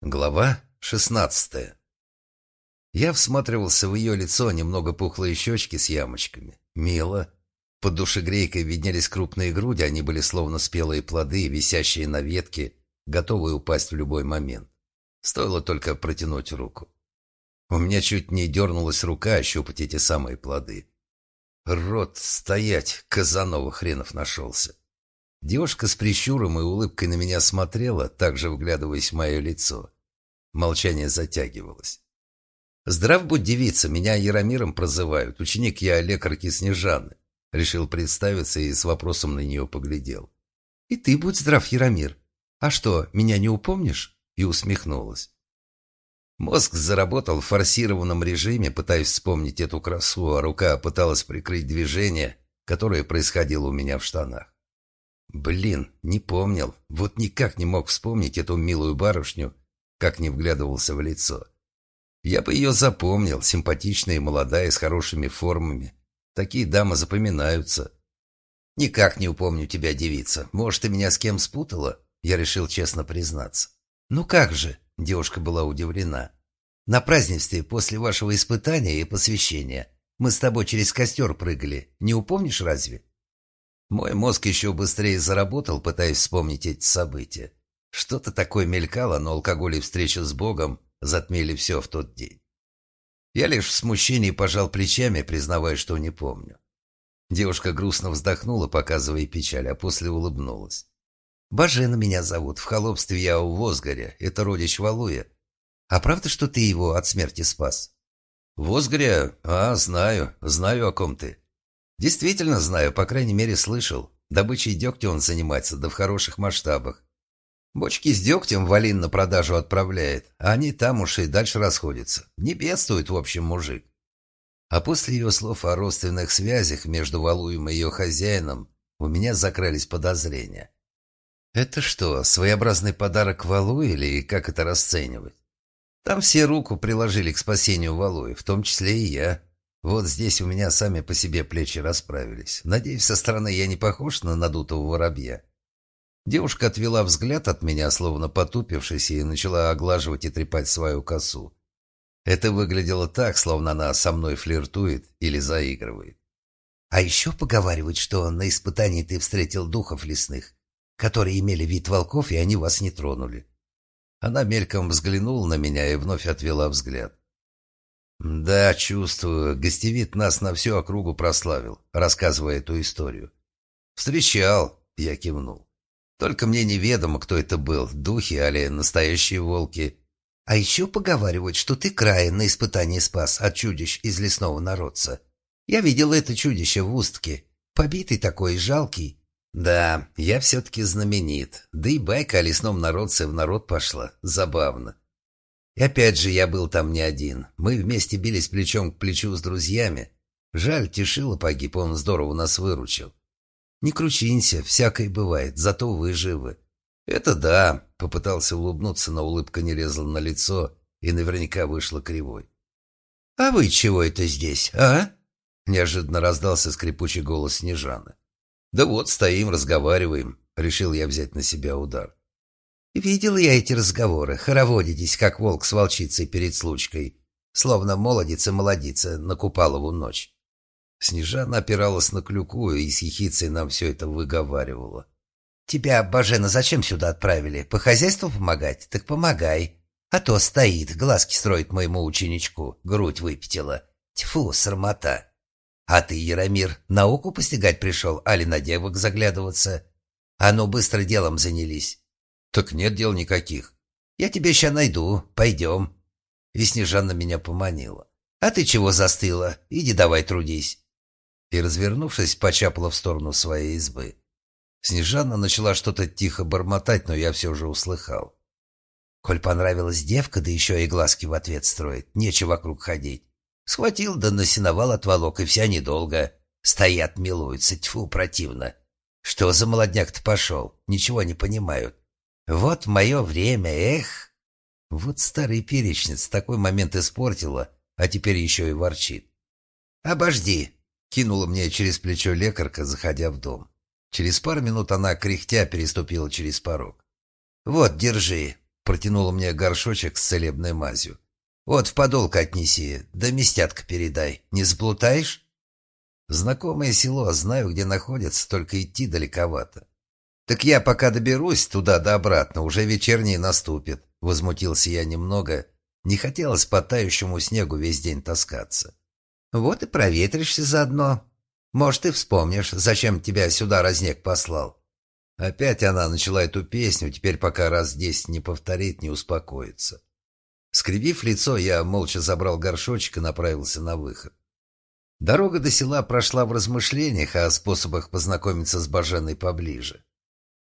Глава шестнадцатая. Я всматривался в ее лицо, немного пухлые щечки с ямочками. Мило. Под душегрейкой виднелись крупные груди, они были словно спелые плоды, висящие на ветке, готовые упасть в любой момент. Стоило только протянуть руку. У меня чуть не дернулась рука ощупать эти самые плоды. Рот стоять, Казанова хренов нашелся. Девушка с прищуром и улыбкой на меня смотрела, также вглядываясь в мое лицо. Молчание затягивалось. «Здрав будь, девица, меня Яромиром прозывают. Ученик я лекарки Снежаны». Решил представиться и с вопросом на нее поглядел. «И ты будь здрав, Яромир. А что, меня не упомнишь?» И усмехнулась. Мозг заработал в форсированном режиме, пытаясь вспомнить эту красу, а рука пыталась прикрыть движение, которое происходило у меня в штанах. Блин, не помнил. Вот никак не мог вспомнить эту милую барышню, как не вглядывался в лицо. Я бы ее запомнил, симпатичная и молодая, с хорошими формами. Такие дамы запоминаются. Никак не упомню тебя, девица. Может, ты меня с кем спутала? Я решил честно признаться. Ну как же? Девушка была удивлена. На празднестве после вашего испытания и посвящения мы с тобой через костер прыгали. Не упомнишь разве? Мой мозг еще быстрее заработал, пытаясь вспомнить эти события. Что-то такое мелькало, но алкоголь и встреча с Богом затмили все в тот день. Я лишь в смущении пожал плечами, признавая, что не помню. Девушка грустно вздохнула, показывая печаль, а после улыбнулась. «Бажена меня зовут. В холопстве я у Возгоря. Это родич Валуя. А правда, что ты его от смерти спас?» «Возгоря? А, знаю. Знаю, о ком ты. Действительно знаю, по крайней мере, слышал. Добычей дегтя он занимается, да в хороших масштабах. Бочки с дегтем Валин на продажу отправляет, а они там уж и дальше расходятся. Не бедствует, в общем, мужик. А после ее слов о родственных связях между Валуем и ее хозяином у меня закрались подозрения. Это что, своеобразный подарок Валу или как это расценивать? Там все руку приложили к спасению Валуя, в том числе и я. Вот здесь у меня сами по себе плечи расправились. Надеюсь, со стороны я не похож на надутого воробья. Девушка отвела взгляд от меня, словно потупившись, и начала оглаживать и трепать свою косу. Это выглядело так, словно она со мной флиртует или заигрывает. А еще поговаривают, что на испытании ты встретил духов лесных, которые имели вид волков, и они вас не тронули. Она мельком взглянула на меня и вновь отвела взгляд. «Да, чувствую. Гостевит нас на всю округу прославил, рассказывая эту историю». «Встречал», — я кивнул. «Только мне неведомо, кто это был, духи или настоящие волки». «А еще поговаривают, что ты края на испытании спас от чудищ из лесного народца. Я видел это чудище в устке. Побитый такой, жалкий». «Да, я все-таки знаменит. Да и байка о лесном народце в народ пошла. Забавно». И опять же, я был там не один. Мы вместе бились плечом к плечу с друзьями. Жаль, Тишила погиб, он здорово нас выручил. Не кручинься, всякое бывает, зато вы живы. Это да, попытался улыбнуться, но улыбка не лезла на лицо и наверняка вышла кривой. «А вы чего это здесь, а?» Неожиданно раздался скрипучий голос Снежаны. «Да вот, стоим, разговариваем», — решил я взять на себя удар. Видел я эти разговоры. Хороводитесь, как волк с волчицей перед случкой. Словно молодец и молодица на Купалову ночь. Снежана опиралась на клюку и с ехицей нам все это выговаривала. «Тебя, Бажена, зачем сюда отправили? По хозяйству помогать? Так помогай. А то стоит, глазки строит моему ученичку, грудь выпятила. Тьфу, срамота. А ты, Яромир, науку постигать пришел, али на девок заглядываться? А ну, быстро делом занялись. «Так нет дел никаких. Я тебе ща найду. Пойдем». И Снежана меня поманила. «А ты чего застыла? Иди давай трудись». И, развернувшись, почапала в сторону своей избы. Снежана начала что-то тихо бормотать, но я все же услыхал. Коль понравилась девка, да еще и глазки в ответ строит, нечего вокруг ходить. Схватил да насиновал отволок, и вся недолго. Стоят, милуются, тьфу, противно. Что за молодняк-то пошел? Ничего не понимают. Вот мое время, эх! Вот старый перечниц такой момент испортила, а теперь еще и ворчит. «Обожди!» — кинула мне через плечо лекарка, заходя в дом. Через пару минут она, кряхтя, переступила через порог. «Вот, держи!» — протянула мне горшочек с целебной мазью. «Вот в подолк отнеси, да местятка передай. Не заплутаешь?» «Знакомое село, знаю, где находится, только идти далековато». «Так я пока доберусь туда да обратно, уже вечернее наступит», — возмутился я немного. Не хотелось по тающему снегу весь день таскаться. «Вот и проветришься заодно. Может, и вспомнишь, зачем тебя сюда разнег послал». Опять она начала эту песню, теперь пока раз десять не повторит, не успокоится. Скривив лицо, я молча забрал горшочек и направился на выход. Дорога до села прошла в размышлениях о способах познакомиться с Баженой поближе.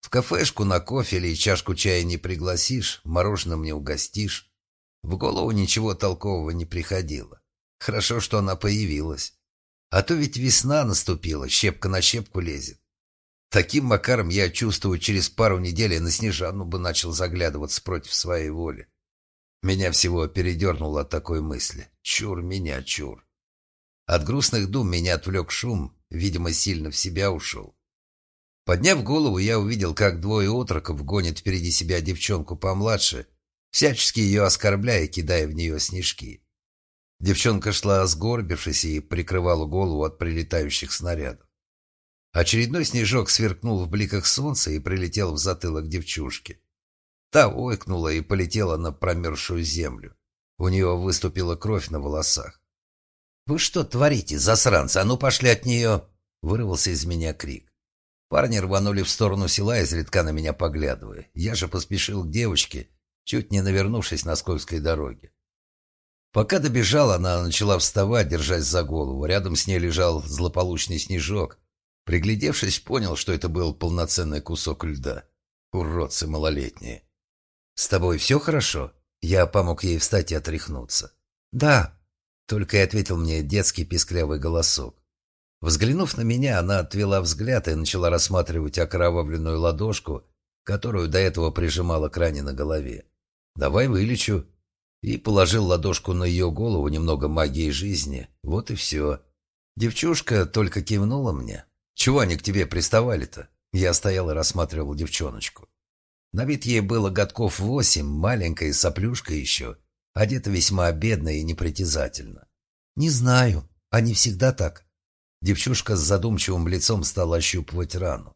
В кафешку на кофе или чашку чая не пригласишь, мороженым не угостишь. В голову ничего толкового не приходило. Хорошо, что она появилась. А то ведь весна наступила, щепка на щепку лезет. Таким макаром я чувствую, через пару недель на Снежану бы начал заглядываться против своей воли. Меня всего передернуло от такой мысли. Чур меня, чур. От грустных дум меня отвлек шум, видимо, сильно в себя ушел. Подняв голову, я увидел, как двое отроков гонят впереди себя девчонку помладше, всячески ее оскорбляя, кидая в нее снежки. Девчонка шла сгорбившись и прикрывала голову от прилетающих снарядов. Очередной снежок сверкнул в бликах солнца и прилетел в затылок девчушки. Та ойкнула и полетела на промерзшую землю. У нее выступила кровь на волосах. «Вы что творите, засранцы? А ну пошли от нее!» Вырвался из меня крик. Парни рванули в сторону села, изредка на меня поглядывая. Я же поспешил к девочке, чуть не навернувшись на скользкой дороге. Пока добежал, она начала вставать, держась за голову. Рядом с ней лежал злополучный снежок. Приглядевшись, понял, что это был полноценный кусок льда. Уродцы малолетние. «С тобой все хорошо?» Я помог ей встать и отряхнуться. «Да», — только и ответил мне детский писклявый голосок. Взглянув на меня, она отвела взгляд и начала рассматривать окровавленную ладошку, которую до этого прижимала к ране на голове. «Давай вылечу». И положил ладошку на ее голову, немного магии жизни. Вот и все. Девчушка только кивнула мне. «Чего они к тебе приставали-то?» Я стоял и рассматривал девчоночку. На вид ей было годков восемь, маленькая соплюшка еще, одета весьма бедно и непритязательно. «Не знаю, они всегда так», Девчушка с задумчивым лицом стала ощупывать рану.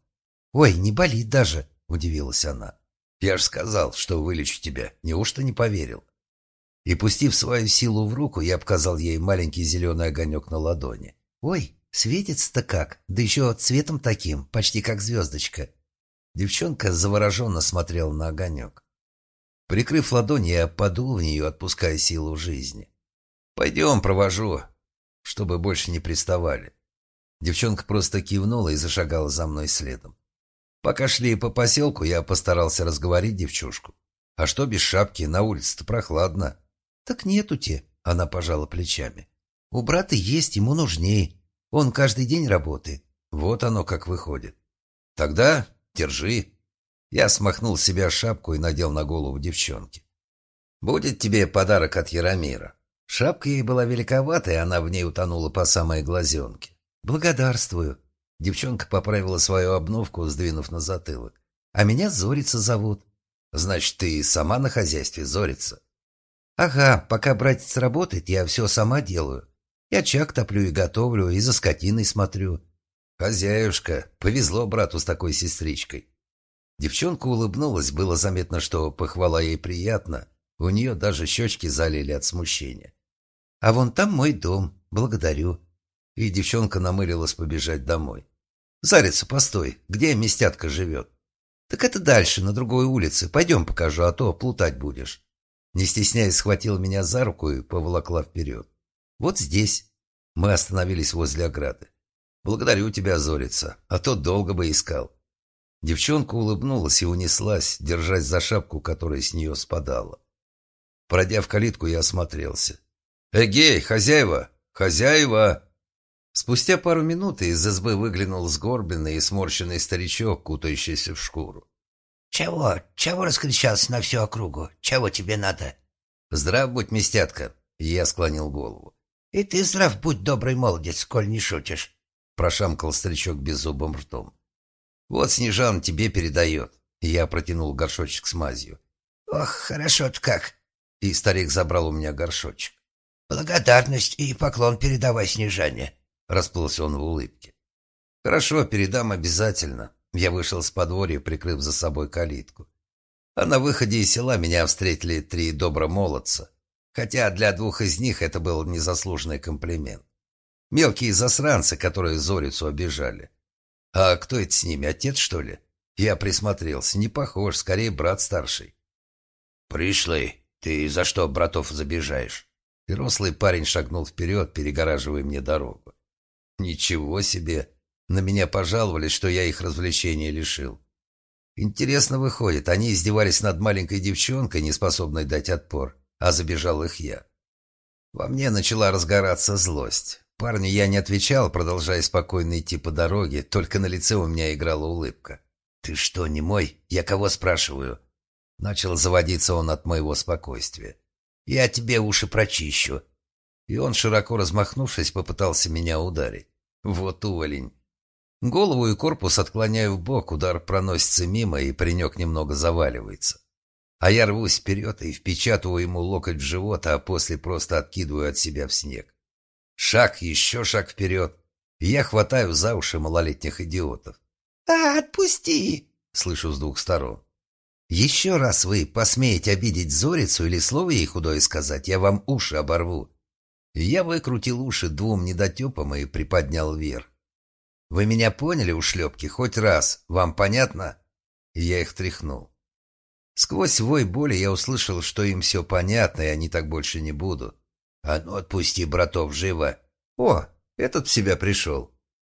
«Ой, не болит даже», — удивилась она. «Я ж сказал, что вылечу тебя. Неужто не поверил?» И, пустив свою силу в руку, я показал ей маленький зеленый огонек на ладони. «Ой, светится-то как, да еще цветом таким, почти как звездочка». Девчонка завороженно смотрела на огонек. Прикрыв ладонь, я подул в нее, отпуская силу жизни. «Пойдем, провожу, чтобы больше не приставали». Девчонка просто кивнула и зашагала за мной следом. Пока шли по поселку, я постарался разговорить девчушку. «А что без шапки? На улице-то прохладно». «Так нету те», — она пожала плечами. «У брата есть, ему нужнее. Он каждый день работает. Вот оно как выходит». «Тогда держи». Я смахнул с себя шапку и надел на голову девчонки. «Будет тебе подарок от Яромира». Шапка ей была великовата, и она в ней утонула по самой глазенке. «Благодарствую». Девчонка поправила свою обновку, сдвинув на затылок. «А меня Зорица зовут». «Значит, ты сама на хозяйстве, Зорица?» «Ага, пока братец работает, я все сама делаю. Я чак топлю и готовлю, и за скотиной смотрю». «Хозяюшка, повезло брату с такой сестричкой». Девчонка улыбнулась, было заметно, что похвала ей приятна. У нее даже щечки залили от смущения. «А вон там мой дом. Благодарю и девчонка намырилась побежать домой. «Зарица, постой, где местятка живет?» «Так это дальше, на другой улице. Пойдем покажу, а то плутать будешь». Не стесняясь, схватила меня за руку и поволокла вперед. «Вот здесь». Мы остановились возле ограды. «Благодарю тебя, Зорица, а то долго бы искал». Девчонка улыбнулась и унеслась, держась за шапку, которая с нее спадала. Пройдя в калитку, я осмотрелся. «Эгей, хозяева! Хозяева!» Спустя пару минут из избы выглянул сгорбленный и сморщенный старичок, кутающийся в шкуру. «Чего? Чего раскричался на всю округу? Чего тебе надо?» «Здрав будь, местятка!» Я склонил голову. «И ты здрав будь, добрый молодец, коль не шутишь!» Прошамкал старичок беззубым ртом. «Вот Снежан тебе передает!» Я протянул горшочек с мазью. Ох, хорошо-то как. И старик забрал у меня горшочек. Благодарность и поклон передавай, Снежане. Расплылся он в улыбке. Хорошо, передам обязательно. Я вышел с подворья, прикрыв за собой калитку. А на выходе из села меня встретили три добромолодца. Хотя для двух из них это был незаслуженный комплимент. Мелкие засранцы, которые Зорицу обижали. А кто это с ними, отец, что ли? Я присмотрелся. Не похож, скорее брат старший. «Пришлый, ты за что братов забежаешь?» Рослый парень шагнул вперед, перегораживая мне дорогу. «Ничего себе! На меня пожаловались, что я их развлечения лишил. Интересно выходит, они издевались над маленькой девчонкой, не способной дать отпор, а забежал их я. Во мне начала разгораться злость. Парню я не отвечал, продолжая спокойно идти по дороге, только на лице у меня играла улыбка. «Ты что, не мой? Я кого спрашиваю?» Начал заводиться он от моего спокойствия. «Я тебе уши прочищу». И он, широко размахнувшись, попытался меня ударить. Вот уволень. Голову и корпус отклоняю в бок, удар проносится мимо, и паренек немного заваливается. А я рвусь вперед и впечатываю ему локоть в живот, а после просто откидываю от себя в снег. Шаг, еще шаг вперед. Я хватаю за уши малолетних идиотов. «А, отпусти!» — слышу с двух сторон. «Еще раз вы посмеете обидеть Зорицу или слово ей худое сказать, я вам уши оборву». Я выкрутил уши двум недотепам и приподнял вверх. Вы меня поняли, ушлепки, хоть раз? Вам понятно?» Я их тряхнул. Сквозь вой боли я услышал, что им все понятно, и они так больше не будут. «А ну отпусти, братов, живо!» «О, этот в себя пришел!»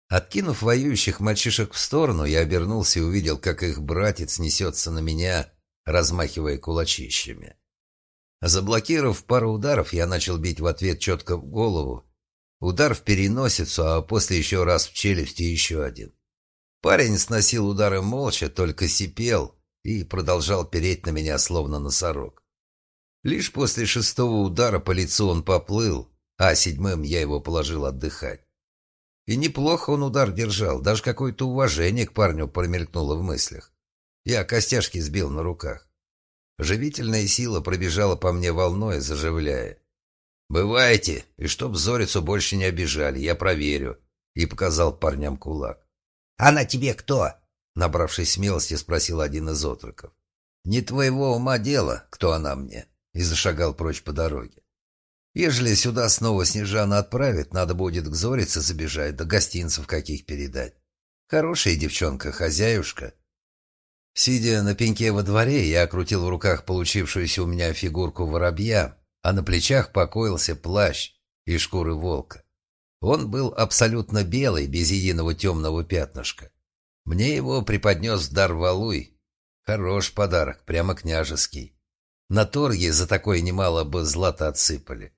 Откинув воюющих мальчишек в сторону, я обернулся и увидел, как их братец несется на меня, размахивая кулачищами. Заблокировав пару ударов, я начал бить в ответ четко в голову, Удар в переносицу, а после еще раз в челюсть и еще один. Парень сносил удары молча, только сипел и продолжал переть на меня, словно носорог. Лишь после шестого удара по лицу он поплыл, а седьмым я его положил отдыхать. И неплохо он удар держал, даже какое-то уважение к парню промелькнуло в мыслях. Я костяшки сбил на руках. Живительная сила пробежала по мне волной, заживляя. «Бывайте, и чтоб Зорицу больше не обижали, я проверю», — и показал парням кулак. «Она тебе кто?» — набравшись смелости, спросил один из отроков. «Не твоего ума дело, кто она мне», — и зашагал прочь по дороге. «Ежели сюда снова Снежана отправит, надо будет к Зорице забежать, да гостинцев каких передать. Хорошая девчонка, хозяюшка». Сидя на пеньке во дворе, я крутил в руках получившуюся у меня фигурку воробья, а на плечах покоился плащ и шкуры волка. Он был абсолютно белый, без единого темного пятнышка. Мне его преподнес дар Валуй. Хорош подарок, прямо княжеский. На торге за такое немало бы злата отсыпали.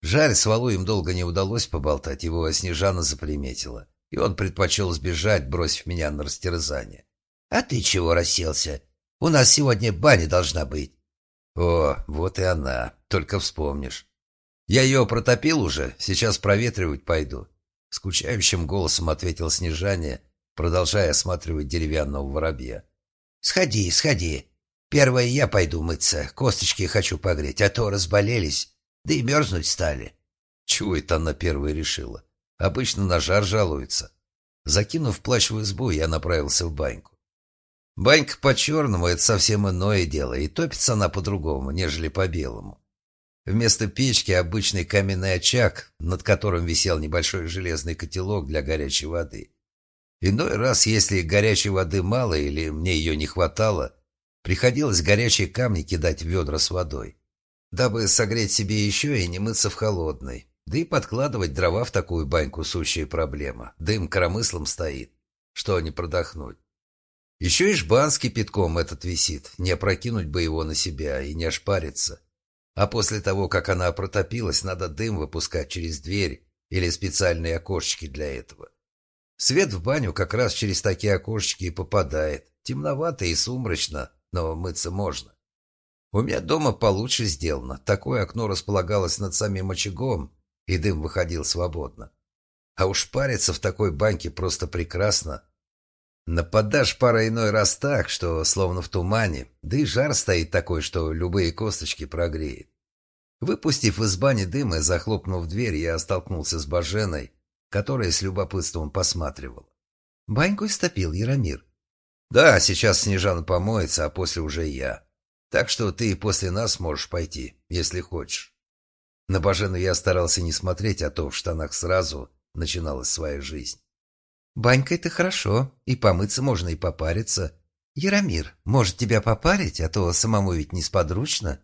Жаль, с Валуем долго не удалось поболтать, его Снежана заприметила, и он предпочел сбежать, бросив меня на растерзание. «А ты чего расселся? У нас сегодня баня должна быть». О, вот и она, только вспомнишь. Я ее протопил уже, сейчас проветривать пойду. Скучающим голосом ответил Снежание, продолжая осматривать деревянного воробья. «Сходи, сходи. Первое я пойду мыться, косточки хочу погреть, а то разболелись, да и мерзнуть стали». Чего это она первой решила? Обычно на жар жалуется. Закинув плащ в избу, я направился в баньку. Банька по-черному — это совсем иное дело, и топится она по-другому, нежели по-белому. Вместо печки обычный каменный очаг, над которым висел небольшой железный котелок для горячей воды. Иной раз, если горячей воды мало или мне ее не хватало, приходилось горячие камни кидать в ведра с водой, дабы согреть себе еще и не мыться в холодной. Да и подкладывать дрова в такую баньку сущая проблема. Дым коромыслом стоит. Что не продохнуть. Еще и жбан с кипятком этот висит, не опрокинуть бы его на себя и не ошпариться. А после того, как она протопилась, надо дым выпускать через дверь или специальные окошечки для этого. Свет в баню как раз через такие окошечки и попадает. Темновато и сумрачно, но мыться можно. У меня дома получше сделано. Такое окно располагалось над самим очагом, и дым выходил свободно. А уж париться в такой баньке просто прекрасно. Нападашь пара иной раз так, что словно в тумане, да и жар стоит такой, что любые косточки прогреет. Выпустив из бани дым и захлопнув дверь, я столкнулся с Баженой, которая с любопытством посматривала. «Баньку истопил, Яромир?» «Да, сейчас Снежана помоется, а после уже я. Так что ты после нас можешь пойти, если хочешь». На Бажену я старался не смотреть, а то в штанах сразу начиналась своя жизнь. «Банька — это хорошо, и помыться можно, и попариться. Яромир, может тебя попарить, а то самому ведь несподручно?»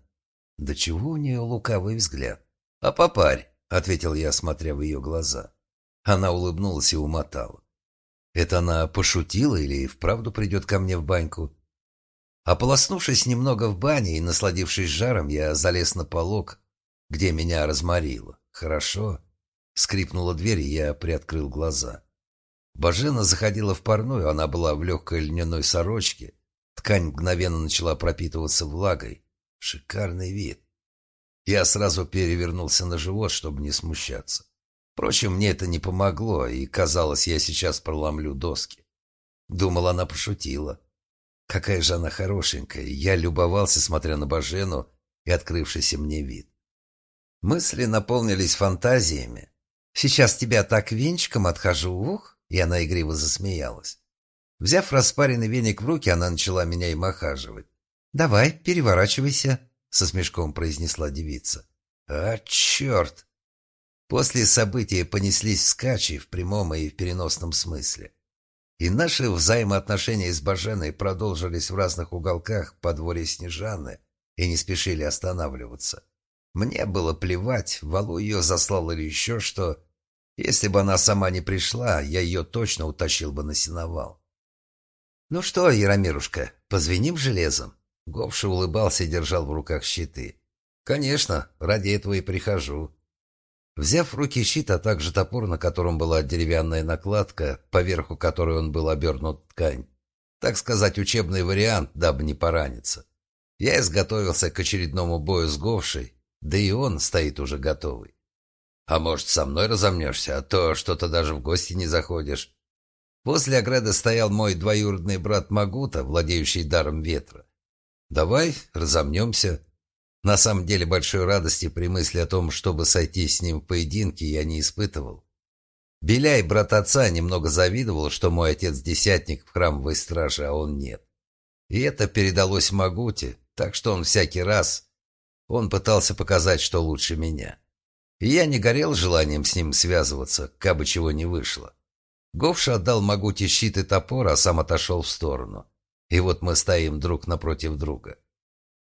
Да чего у нее лукавый взгляд? «А попарь», — ответил я, смотря в ее глаза. Она улыбнулась и умотала. Это она пошутила или вправду придет ко мне в баньку? Ополоснувшись немного в бане и насладившись жаром, я залез на полок, где меня разморило. Хорошо. Скрипнула дверь, и я приоткрыл глаза. Бажена заходила в парную, она была в легкой льняной сорочке. Ткань мгновенно начала пропитываться влагой. Шикарный вид. Я сразу перевернулся на живот, чтобы не смущаться. Впрочем, мне это не помогло, и казалось, я сейчас проломлю доски. Думал, она пошутила. Какая же она хорошенькая. Я любовался, смотря на Бажену и открывшийся мне вид. Мысли наполнились фантазиями. Сейчас тебя так венчиком отхожу, ух, и она игриво засмеялась. Взяв распаренный веник в руки, она начала меня им охаживать. «Давай, переворачивайся», — со смешком произнесла девица. «А, черт!» После события понеслись скачи в прямом и в переносном смысле. И наши взаимоотношения с Баженой продолжились в разных уголках подворья Снежаны и не спешили останавливаться. Мне было плевать, Валу ее заслал или еще что. Если бы она сама не пришла, я ее точно утащил бы на сеновал. «Ну что, Яромирушка, позвеним железом?» Говша улыбался и держал в руках щиты. «Конечно, ради этого и прихожу». Взяв в руки щит, а также топор, на котором была деревянная накладка, поверху которой он был обернут ткань, так сказать, учебный вариант, дабы не пораниться, я изготовился к очередному бою с Говшей, да и он стоит уже готовый. «А может, со мной разомнешься, а то что-то даже в гости не заходишь». Возле ограды стоял мой двоюродный брат Магута, владеющий даром ветра. Давай разомнемся. На самом деле большой радости при мысли о том, чтобы сойти с ним в поединке, я не испытывал. Беляй, брат отца, немного завидовал, что мой отец десятник в храмовой страже, а он нет. И это передалось Магуте, так что он всякий раз... Он пытался показать, что лучше меня. Я не горел желанием с ним связываться, кабы чего не вышло. Говша отдал Магуте щит и топор, а сам отошел в сторону. И вот мы стоим друг напротив друга.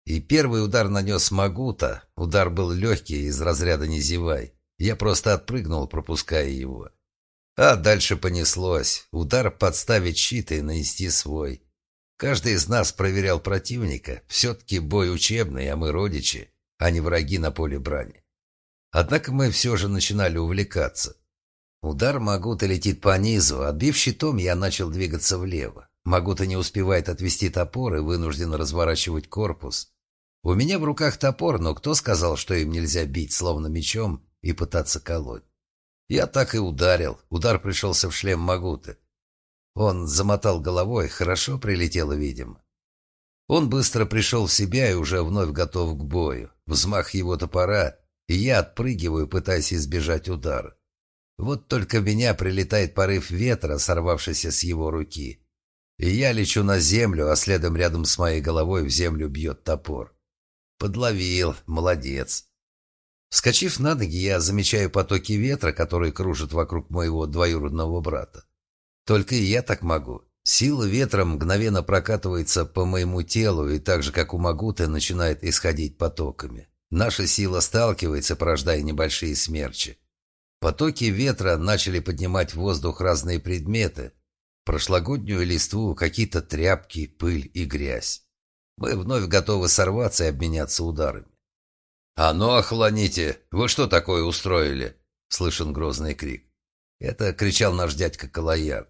И первый удар нанес Магута. Удар был легкий, из разряда «не зевай». Я просто отпрыгнул, пропуская его. А дальше понеслось. Удар подставить щит и нанести свой. Каждый из нас проверял противника. Все-таки бой учебный, а мы родичи, а не враги на поле брани. Однако мы все же начинали увлекаться. Удар Магута летит по низу. Отбив щитом, я начал двигаться влево. Магута не успевает отвести топор и вынужден разворачивать корпус. У меня в руках топор, но кто сказал, что им нельзя бить, словно мечом, и пытаться колоть? Я так и ударил. Удар пришелся в шлем Магуты. Он замотал головой, хорошо прилетело, видимо. Он быстро пришел в себя и уже вновь готов к бою. Взмах его топора, и я отпрыгиваю, пытаясь избежать удара. Вот только в меня прилетает порыв ветра, сорвавшийся с его руки. И я лечу на землю, а следом рядом с моей головой в землю бьет топор. Подловил, молодец. Вскочив на ноги, я замечаю потоки ветра, которые кружат вокруг моего двоюродного брата. Только и я так могу. Сила ветра мгновенно прокатывается по моему телу, и так же, как у Магуты, начинает исходить потоками. Наша сила сталкивается, порождая небольшие смерчи. Потоки ветра начали поднимать в воздух разные предметы, прошлогоднюю листву, какие-то тряпки, пыль и грязь. Мы вновь готовы сорваться и обменяться ударами. «А ну, охлоните! Вы что такое устроили?» — слышен грозный крик. Это кричал наш дядька Калаяр.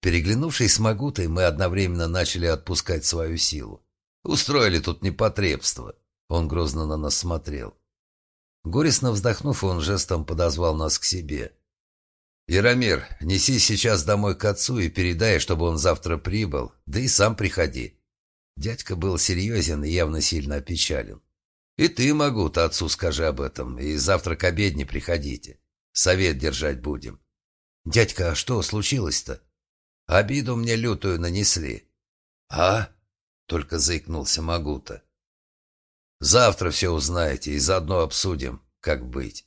Переглянувшись с Магутой, мы одновременно начали отпускать свою силу. «Устроили тут непотребство!» Он грозно на нас смотрел. Горестно вздохнув, он жестом подозвал нас к себе. «Яромир, неси сейчас домой к отцу и передай, чтобы он завтра прибыл, да и сам приходи». Дядька был серьезен и явно сильно опечален. «И ты, могу-то, отцу скажи об этом, и завтра к обедне приходите. Совет держать будем». «Дядька, а что случилось-то?» «Обиду мне лютую нанесли». «А?» — только заикнулся Магута. «Завтра все узнаете и заодно обсудим, как быть».